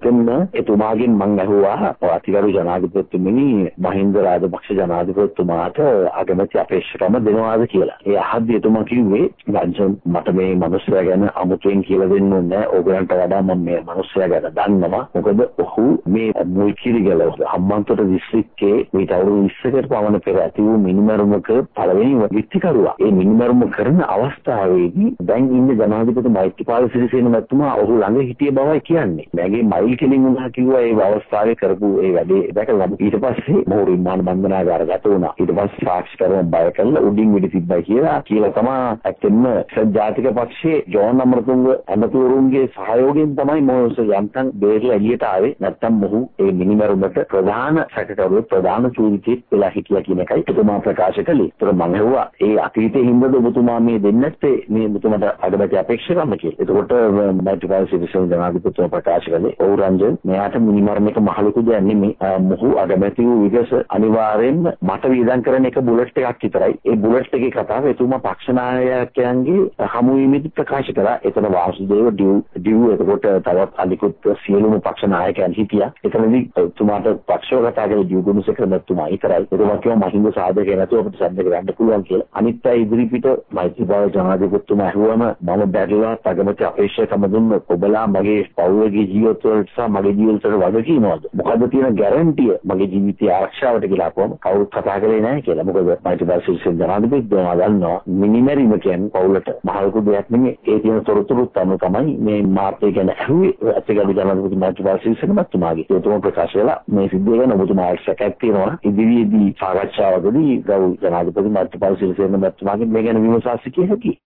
ඇත්තෙන්ම එතුමාගෙන් මං ඇහුවා අතිගරු ජනාධිපතිතුමනි මහින්ද රාජපක්ෂ ජනාධිපතිතුමාට අගමැති අපේක්ෂකම දෙනවාද කියලා. ඒ අහද්දී එතුමා කිව්වේ රංජන් මට මේ මිනිස්සයා ගැන අමුතුවෙන් කියලා දෙන්න ඕනේ ඕගලන්ට වඩා මම මේ මිනිස්සයා ගැන දන්නවා. මොකද ඔහු මේ මුල්කිරිගල හම්බන්තොට දිස්ත්‍රික්කයේ මේ අවුරුදු 20කට පමණ පෙර ඇති වූ මිනිමරුමක පළවෙනි විත්තිකරුවා. ඒ මිනිමරුම කරන අවස්ථාවේදී දැන් ඉන්න ජනාධිපති මෛත්‍රීපාල සිරිසේන මැතිතුමා ඔහු ළඟ හිටිය බවයි කියන්නේ. මගේ මයිල් කෙලින් වුණා කිව්වා ඒ අවස්ථාවේ කරපු ඒ වැඩේ දැකලා ඊට පස්සේ මොහු රිමාන්ඩ් බන්ධනාගාරගත වුණා. ඊට පස්සේ සාක්ෂිකරණ බය කළා උඩින් වෙඩි තිබ්බයි කියලා කියලා තමයි ඇත්තෙන්ම සජාතික පක්ෂයේ ජෝන් අමරතුංග ඇමතිවරුන්ගේ සහයෝගයෙන් තමයි මොහොස යන්තම් බේරලා එළියට ආවේ. නැත්තම් මොහු ඒ මිනිමරුමට ප්‍රධාන සැකකරුවෙක් ප්‍රධාන චූරිතෙක් වෙලා හිටියා කියන එකයි එතුමා ප්‍රකාශ කළේ. ඒතර මම හෙව්වා ඒ අතීතයේ හින්දාද ඔබතුමා මේ දෙන්නේ නැත්තේ මේ ඔබතුමාට අගමැති අපේක්ෂකම කියලා. එතකොට මෛත්‍රීපාල සිරිසේන ජනාධිපතිතුමා ප්‍රකාශ කළේ ඔව් රංජන් මෙයාට මිනිමරණ එක මහලුකු දෙයක් නෙමෙයි. මොහු අගමැති වූ විගස අනිවාර්යෙන්ම මට වියදම් කරන එක බුලට් එකක් විතරයි. ඒ බුලට් එකේ කතාව එතුමා පක්ෂ නායකයන්ගේ හමුවීමේදී ප්‍රකාශ කළා. එතන වාසුදේව ඩිව් ඩිව් එතකොට තවත් අනිකුත් සියලුම පක්ෂ නායකයන් හිටියා. එතනදී එතුමාට පක්ෂව කතා කරලා ඩිව් ගුණසේකර මැතිතුමා විතරයි. එතුමා කිව්වා මහින්ද සාධකේ නැතුව අපිට සම්ද කරන්න පුළුවන් කියලා. අනිත් අය ඉදිරිපිට මෛත්‍රීපාල ජනාධිපතිතුමා ඇහුවම මම බැරිලා තගමැති අපේක්ෂකම දුන්න ඔබලා මගේ පෞද්ගලික ජීවිත වලට සහ මගේ ජීවිතයට වගකීමක්ද? මොකද්ද තියෙන ගැරන්ටිය මගේ ජීවිතය ආරක්ෂාවට කියලා අපවම කවුරුත් කතා කරේ නැහැ කියලා. මොකද මෛත්‍රීපාල සිරිසේන ජනාධිපතිතුමා දන්නවා මිනිමැරීම කියන්නේ පවුලට මහලුකු දෙයක් නෙමෙයි. ඒ තියෙන තොරතුරුත් අනුව තමයි මේ මාර්ගය ගැන ඇහුවේ අතිගරු ජනාධිපති මෛත්‍රීපාල සිරිසේන මහත්මයාගේ. ඒතුම ප්‍රකාශ කළා මේ සිද්ධිය ගැන ඔබතුමාට සැකයක් තියෙනවා. ඉදිරියේදී සාකච්ඡාවකදී ගෞරව ජනාධිපති මෛත්‍රීපාල සිරිසේන මහත්මයාගෙන් මේ ගැන විමසා සිටිය හැකියි.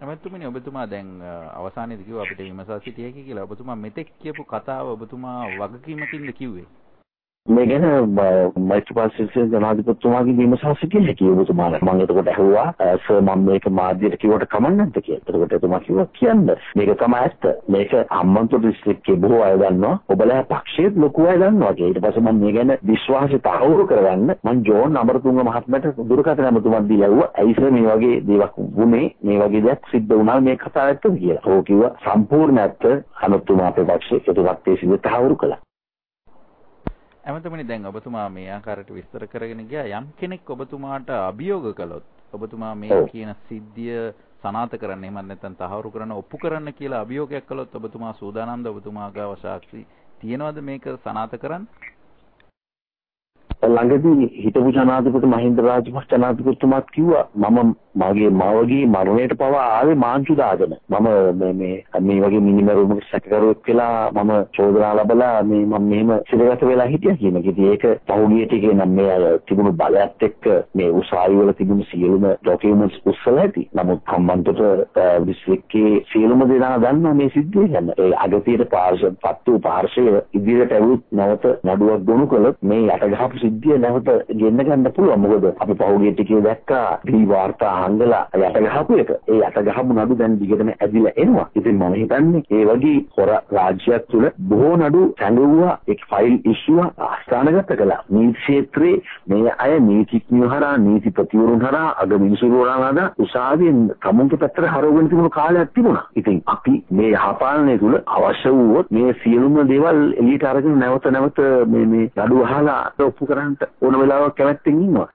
එමෙතුමනි ඔබතුමා දැන් අවසානයේදී කිව්වා අපිට විමසා සිටිය හැකි කියලා. ඔබතුමා මෙතෙක් කියපු කතාව ඔබතුමා වගකීමකින්ද කිව්වේ? මේ ගැන මෛත්‍රීපාල සිරිසේන ජනාධිපතිතුමාගේ විමසා සිටිය හැකියි ඔබතුමාලා. මම එතකොට ඇහුවා සර් මම මේක මාධ්‍යයට කිව්වට කමක් නැද්ද කියලා. එතකොට එතුමා කිව්වා කියන්න. මේක තමයි ඇත්ත. මේක හම්බන්තොට දිස්ත්‍රික්කයේ බොහෝ අය දන්නවා. ඔබලා පක්ෂයේත් ලොකු අය දන්නවා කියලා. ඊට පස්සේ මම මේ ගැන විශ්වාසය තහවුරු කරගන්න මම ජෝන් අමරතුංග මහත්මයාට දුරකථන ඇමතුමක් දීලා ඇහුවා. ඇයි සර් මේ වගේ දේවල් වුනේ? මේ වගේ දෙයක් සිද්ධ වුණා මේ කතාව ඇත්තද කියලා. ඔහු කිව්වා සම්පූර්ණ ඇත්ත අනුතුමා අපේ පක්ෂයේ එතුමත් ඒ සිද්ධ තහවුරු කළා. ඇමතුමනි දැන් ඔබතුමා මේ ආකාරයට විස්තර කරගෙන ගියා. යම් කෙනෙක් ඔබතුමාට අභියෝග කළොත් ඔබතුමා මේ කියන සිද්ධිය සනාත කරන්න එහෙම නැත්නම් තහවුරු කරන්න ඔප්පු කරන්න කියලා අභියෝගයක් කළොත් ඔබතුමා සූදානම්ද ඔබතුමාගේ අවශ්‍ය තියෙනවද මේක සනාත කරන්න ළඟදී හිටපු ජනාධිපති මහින්ද රාජපක්ෂ ජනාධිපතිතුමාත් කිව්වා මම මගේ මවගේ මරණයට පවා ආවේ මාංචු දාගෙන මම මේ මේ මේ වගේ මිනිමරුමක සැකකරුවෙක් කියලා මම චෝදනා ලබලා මේ මම මෙහෙම සිරගත වෙලා හිටියා කියන එක. ඉතින් ඒක පහුගිය ටිකේ නම් මේ අය තිබුණු බලයත් එක්ක මේ උසාවි වල තිබුණු සියලුම ડોකියුමන්ට්ස් උස්සලා ඇති. නමුත් හම්බන්තොට දිස්ත්‍රික්කයේ සියලුම දෙනා දන්නවා මේ සිද්ධිය ගැන. ඒ අගතියට පාර්ශව පත්තු පාර්ශවය ඉදිරියට ඇවිත් නැවත නඩුවක් ගොනු කළොත් මේ යටගහපු සිද්ධිය නැවත ගෙන්න ගන්න පුළුවන්. මොකද අපි පහුගිය ටිකේ දැක්කා දී වාර්තා හංගලා යට ගහපු එක. ඒ යට ගහපු නඩු දැන් දිගටම ඇදිලා එනවා. ඉතින් මම හිතන්නේ ඒ වගේ හොර රාජ්‍යයක් තුළ බොහෝ නඩු සැඟවුවා ඒ ෆයිල් ඉෂුවා ආස්ථානගත කළා. නීති ක්ෂේත්‍රයේ මේ අය නීතිඥයෝ හරහා නීති ප්‍රතිවරුන් හරහා අග මිනිසුරුවරාද උසාවියෙන් තමුන්ගේ පැත්තට හරවගෙන තිබුණු කාලයක් තිබුණා. ඉතින් අපි මේ යහපාලනය තුළ අවශ්‍ය වුවොත් මේ සියලුම දේවල් එළියට අරගෙන නැවත නැවත මේ මේ නඩු අහලා ඔප්පු කරන්න ඕන වෙලාවක් කැමැත්තෙන් ඉන්නවා.